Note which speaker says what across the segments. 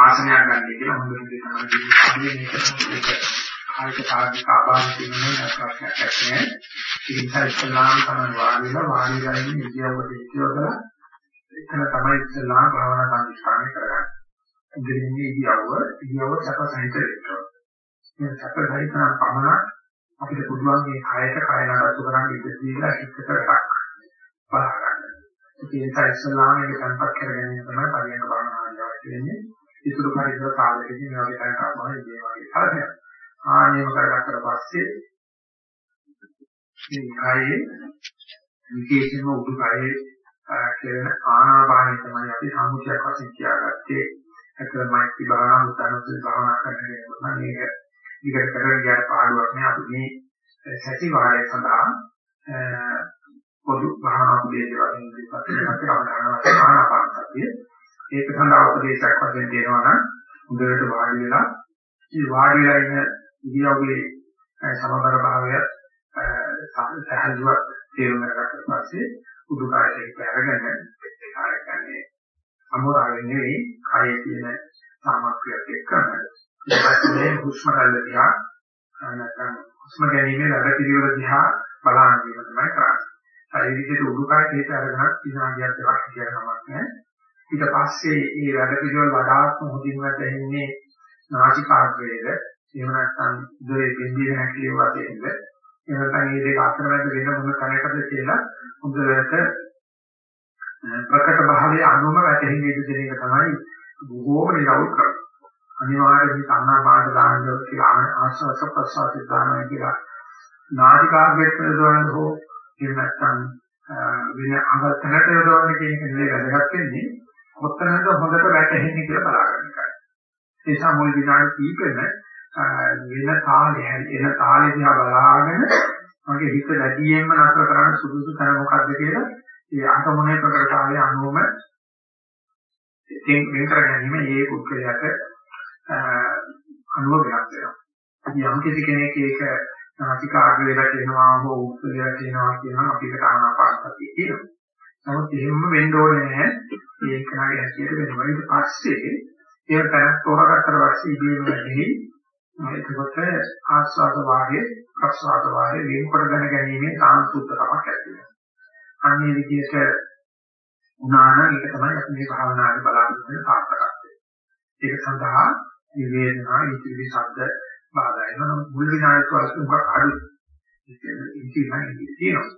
Speaker 1: ආසනයක් ගන්න කියලා හොඳට තමයි කියන්නේ මේක කායික සාධික ආභාස කියන්නේ ප්‍රශ්නයක් නැහැ. ඒ නිසා ඉස්ලාම් තමයි වාඩිලා වාඩිලා ඉන්න ඉතිවකට ඉතිවකලා එතන තමයි ඉස්ලාම් භාවනා සංස්කාරය කරගන්නේ. ඉතින් ඉතිවව ඉතිවව සැප සහිත වෙනවා. මේ සැප සහිත පමණ අපිට පුළුවන් මේ කායයට කාය නඩත්තු කරන්න ඉඩ දීලා හිතට රක් බලන්න. ඒ නිසා ඉස්ලාමයේ සංපත් කරගෙන තමයි පරිණත භාවනාව අවශ්‍ය වෙන්නේ. ඉතුරු පරිසර කාලෙකදී මේ වගේ කරනවා මේ වගේ කරදයක්. ආනියම කරගත්තට පස්සේ මේ කායේ විශේෂයෙන්ම උඩුකයේ කියන ආනාපානය තමයි අපි සම්මුතියක් වශයෙන් කියාගත්තේ. ඒකම මෛත්‍රී භාවනා උත්තරසල් භාවනා කරන කෙනෙකුට මේක විකට කරගෙන ගියාට පාඩුවක් නෑ අපි මේ සතිවාරය සඳහා පොදු භාවනා උදේට වශයෙන් ඉදිරිපත් කරන අපේ ආනාපාන සතිය. ඒක සඳහා උපදේශයක් වශයෙන් දෙනවා නම් හොඳට වාඩි වෙලා මේ වාඩි වෙලා ඉන්න ඉරියව්වේ සමබර භාවය සහජවත් තේරුම් ගන්නට පස්සේ උඩුකයට පැරගෙන ඒ කාර්යයන්නේ අමෝරාවෙන් නෙවෙයි කායේ තියෙන සාමග්‍රියත් එක්කම ඉස්සරහේ හුස්ම ගන්න දිහා නැත්නම් හුස්ම ගැනීමේ වැඩ පිළිවෙල දිහා බලන දීම තමයි කරන්නේ. ඒ විදිහට උඩුකයට හේත අරගෙන විනාඩියක් දෙකක් කියන කමක් නැහැ. ඊට පස්සේ මේ වැඩ පිළිවෙල වඩාත්ම හොඳින් වැටෙන්නේ නාසිකාග්‍රයේද එහෙම නැත්නම් දොරේ බින්දිය හැකිලිය වශයෙන්ද? එහෙම නැත්නම් මේ දෙක අතර මැද වෙන මොන කණකද කියලා හොඳට ප්‍රකට භාවයේ අනුම වැටෙන විදිහ දෙන එක තමයි බොහෝම නිරවුල් කරන්නේ. අනිවාර්යයෙන් සම්මාපාද දාන්න කියලා ආශ්වාස ප්‍රශ්වාස දානවා කියලා නාටිකාග්‍රයට දොරන හෝ එහෙම නැත්නම් වෙන අංගතනට යොදවන්න කියන එක නෙවෙයි වැදගත් වෙන්නේ. කොතනද හොඳට වැටෙන්නේ කියලා බලාගන්න එකයි. ඒ නිසා මුල් විනාඩි කීපෙම වෙන තාලෙ එන තාලෙ දිහා බලාගෙන මගේ හිත වැඩියෙන්ම නතර කරන්න සුදුසු තැන මොකක්ද කියලා ඒ අංකමුණේ ප්‍රකටතාවය අනුවම ඉතින් වෙන කර ගැනීම ඒ පුද්ගලයාට අනුව වෙනස් වෙනවා. අපි යම් කිසි කෙනෙක් ඒක නාසික ආග්‍රේ වැටෙනවා හෝ උත්තරය තියෙනවා කියනවා අපිට ආනාපානසතිය කියනවා. නමුත් එහෙම වෙන්න ඕනේ නැහැ. ඒක නාගේ හැටියට වෙනවා. ඊට පස්සේ ඒක තැනක් තෝරාගත්තට පස්සේ ඉබේම වැඩි එතකොට ආස්වාද වාගේ ප්‍රස්වාද වාගේ වෙනකොට දැන ගැනීමේ සාන්සුද්ධකමක් ඇති වෙනවා. අන්නේ විදිහට උනාන ඒක තමයි අපි මේ භාවනාවේ බලාපොරොත්තු වෙන සාර්ථකත්වය. ඒක සඳහා මේ වේදනා, ඉතිරි ශබ්ද බාධා වෙනවා. මුල් විනාඩි වලට උගක් අඩු. ඉතිරිමයි තියෙනවා.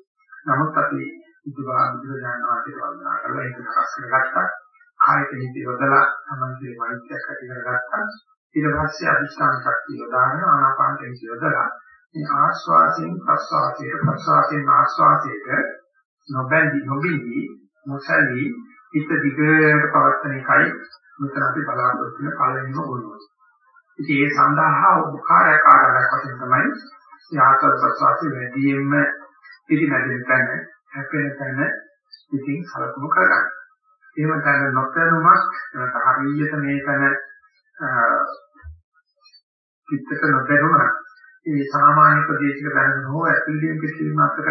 Speaker 1: නමුත් අපි ඉතිවා බුදුරජාණන් වහන්සේ වන්දනා කරලා ඒක නරස් කරගත්තා. කායික හිත යොදලා තමයි වෛද්‍යයක් ඇති කරගත්තා. ඊට පස්සේ අදිස්ථාන ශක්තිය යොදාගෙන ආනාපානට යොදලා මේ ආස්වාසයෙන් ප්‍රස්වාසයට ප්‍රස්වාසයෙන් ආස්වාසයට නොබැඳි නොබිඳි මොසලී හිත දිගට පවත්වන එකයි මෙතන අපි බලාපොරොත්තු වෙන පළවෙනිම ගුණය. ඉතින් ඒ සඳහා උපකාරයක් ආකාරයක් වශයෙන් තමයි ආස්වාද ප්‍රස්වාසයේ වැඩියෙන්ම පිළිමැදෙන තැන හැපෙන තැන ඉතින් සලකුණු කරගන්න. එහෙම තැන නොකරනමක් හරියට මේ තැන පිටක නොදැනුණා ඒ සාමාන්‍ය ප්‍රදේශයක දැනගෙන හෝ ඇතුළේම පිළිම අතර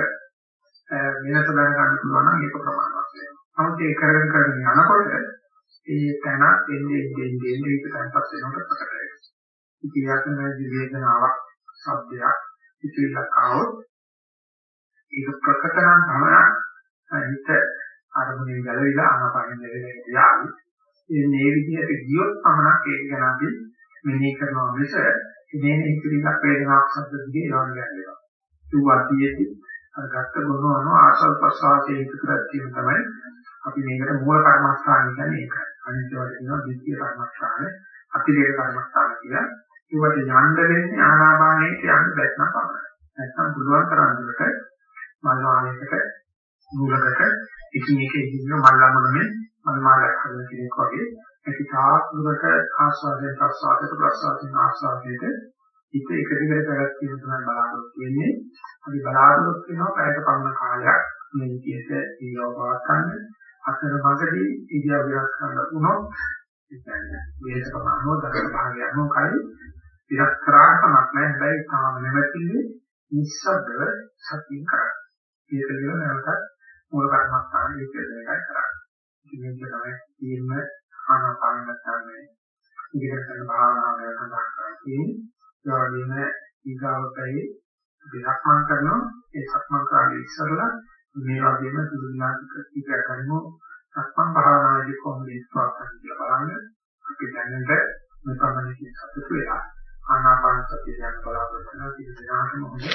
Speaker 1: වෙනස දැන ගන්න පුළුවන් නම් ඒක ප්‍රමාණවත් වෙනවා. නමුත් ඒ කරගෙන කරගෙන යනකොට ඒ තැන එන්නේ එන්නේ එන්නේ ඒක තැන්පත් වෙනකොට ප්‍රකට වෙනවා. ඉතින් යකින වේදනාවක්, ශබ්දයක්, ඉතිලක් ආවොත් ඒක ප්‍රකට නම් තමයි හිත අරමුණේ ගැලවිලා ආනාපානෙ දෙවෙනි යාවි. ඒ මේ විදිහට ගියොත් පමණක් ඒක ගැන අපි මෙනෙහි කරනවා මිස මේ හිතවිලක් වේදනාවක් ශබ්ද දිගේ යවන්න ගන්නවා. ඒ වාතියේදී අර ගත්ත ගුණවන ආසල් ප්‍රසආතේ හිතකට තියෙන තමයි අපි මේකට මූල කර්මස්ථාන කියන්නේ ඒකයි. අනිත් ඒවාට කියනවා දෙතිය කර්මස්ථාන, අතිරේක කර්මස්ථාන කියලා. ඒවට යන්න වෙන්නේ ආනාපානයේ යන්න බැත්නම් පමණයි. නැත්නම් පුළුවන් තරම් දුරට මල් වාහනයකට නූලකට එකින් එක ඉදින්න මල්ලමනනේ මල්මාලක් හදන කෙනෙක් වගේ ඇති තාක් දුරට ආස්වාදයෙන් ප්‍රසආදයට ප්‍රසආදයෙන් ආස්වාදයට හිත එක දිගට පැවැත්වීම තමයි බලාපොරොත්තු වෙන්නේ. අපි බලාපොරොත්තු වෙනවා පැයක පමණ කාලයක් මේ විදිහට ඊයව පවත්වන්න. අතර මගදී ඉදියා විරස් කරන්න වුණොත් ඒ කියන්නේ වේද ප්‍රමාණව දරන භාගය අනුකයි විරස් කරාට කමක් නැහැ. හැබැයි තාම නැවතින්නේ නිස්සද්දව සතිය කරා. ඒක කියන නැවතත් මූල කර්මස්ථානයේ ඉතිරි එකයි කරන්නේ. ඉතින් මේක තමයි තීර්ම ආනාපාන නැත්නම් ඉගෙන ගන්න භාවනාව ගැන සඳහන් කරලා තියෙන්නේ. ඒ වගේම ඊගාවතේ විලක්මන් කරනවා ඒ සක්මන් කාර්යය ඉස්සරලා මේ වගේම සුදුනාතික ටික කරමු සක්මන් භාවනාවේදී කොහොමද ඉස්පාත් කියලා බලන්න අපි දැනට මේ පමණකින් සතුටු වෙලා ආනාපාන සතිය ගැන බලාපොරොත්තු වෙන කිසි දෙනාටම හොඳ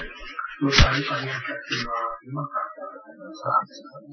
Speaker 1: සෝතාවි පරිණතයක් වෙනවා කියන කාරණාව.